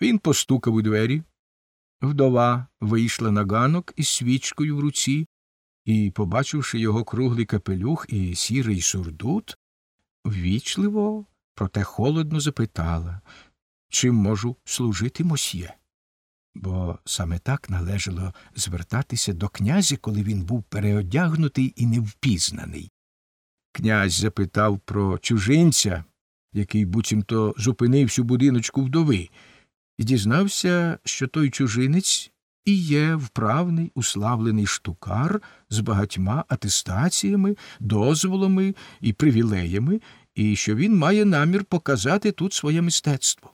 Він постукав у двері. Вдова вийшла на ганок із свічкою в руці і, побачивши його круглий капелюх і сірий сурдут, ввічливо, проте холодно запитала, чим можу служити мосьє? Бо саме так належало звертатися до князя, коли він був переодягнутий і невпізнаний. Князь запитав про чужинця, який буцімто зупинився у будиночку вдови, і дізнався, що той чужинець і є вправний уславлений штукар з багатьма атестаціями, дозволами і привілеями, і що він має намір показати тут своє мистецтво.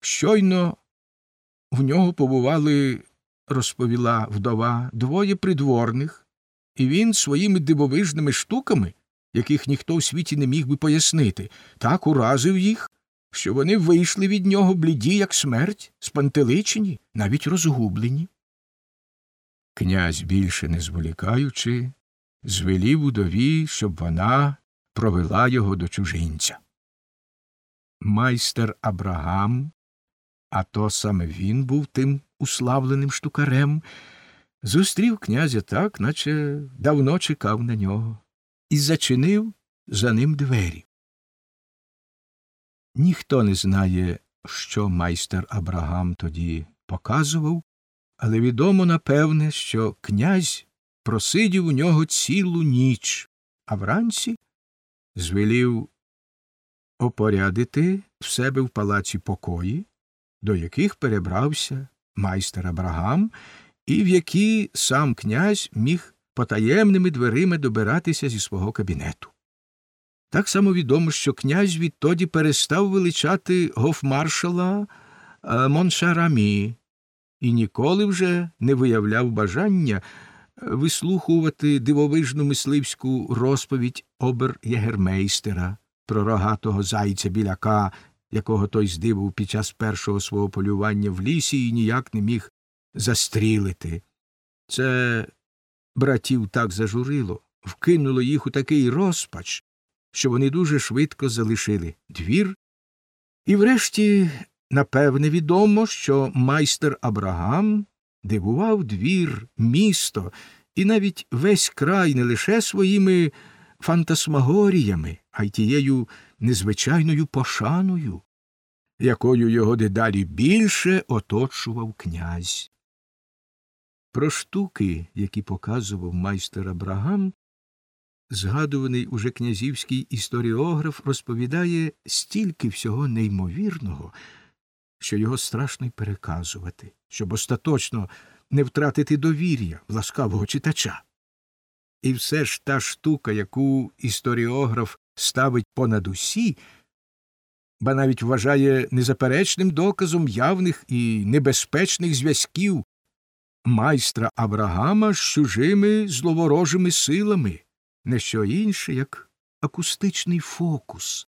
Щойно в нього побували, розповіла вдова, двоє придворних, і він своїми дивовижними штуками, яких ніхто у світі не міг би пояснити, так уразив їх, що вони вийшли від нього бліді, як смерть, спантеличені, навіть розгублені. Князь, більше не зволікаючи, звелів удові, щоб вона провела його до чужинця. Майстер Абрагам, а то саме він був тим уславленим штукарем, зустрів князя так, наче давно чекав на нього, і зачинив за ним двері. Ніхто не знає, що майстер Абрагам тоді показував, але відомо напевне, що князь просидів у нього цілу ніч, а вранці звелів опорядити в себе в палаці покої, до яких перебрався майстер Абрагам, і в які сам князь міг потаємними дверима добиратися зі свого кабінету. Так само відомо, що князь відтоді перестав величати гофмаршала Моншарамі і ніколи вже не виявляв бажання вислухувати дивовижну мисливську розповідь обер єгермейстера про рогатого зайця біляка, якого той здивив під час першого свого полювання в лісі і ніяк не міг застрілити. Це братів так зажурило, вкинуло їх у такий розпач, що вони дуже швидко залишили двір, і врешті, напевне, відомо, що майстер Абрагам дивував двір, місто і навіть весь край не лише своїми фантасмагоріями, а й тією незвичайною пошаною, якою його дедалі більше оточував князь. Про штуки, які показував майстер Абрагам, згадуваний уже князівський історіограф розповідає стільки всього неймовірного, що його страшно й переказувати, щоб остаточно не втратити довір'я ласкавого читача. І все ж та штука, яку історіограф ставить понад усі, ба навіть вважає незаперечним доказом явних і небезпечних зв'язків майстра Аврагама з чужими зловорожими силами, не що інше, як акустичний фокус,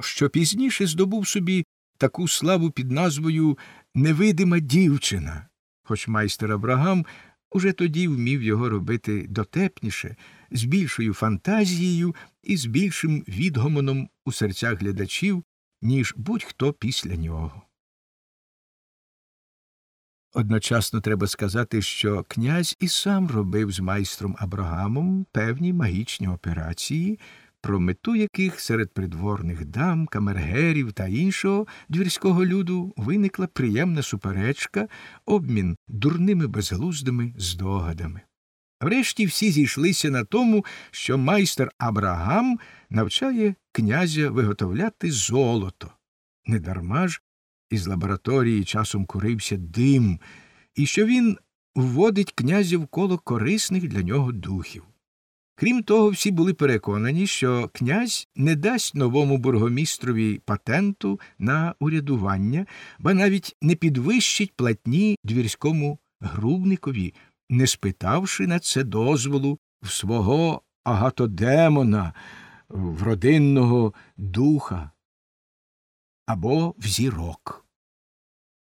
що пізніше здобув собі таку славу під назвою Невидима дівчина, хоч майстер Аврагам уже тоді вмів його робити дотепніше, з більшою фантазією і з більшим відгомоном у серцях глядачів, ніж будь-хто після нього. Одночасно треба сказати, що князь і сам робив з майстром Абрагамом певні магічні операції, про мету яких серед придворних дам, камергерів та іншого двірського люду виникла приємна суперечка, обмін дурними безглуздими здогадами. Врешті всі зійшлися на тому, що майстер Абрагам навчає князя виготовляти золото. Недарма ж із лабораторії часом курився дим, і що він вводить князя в коло корисних для нього духів. Крім того, всі були переконані, що князь не дасть новому бургомістрові патенту на урядування, ба навіть не підвищить платні двірському грубникові, не спитавши на це дозволу в свого агатодемона, в родинного духа або в зірок.